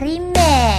Remix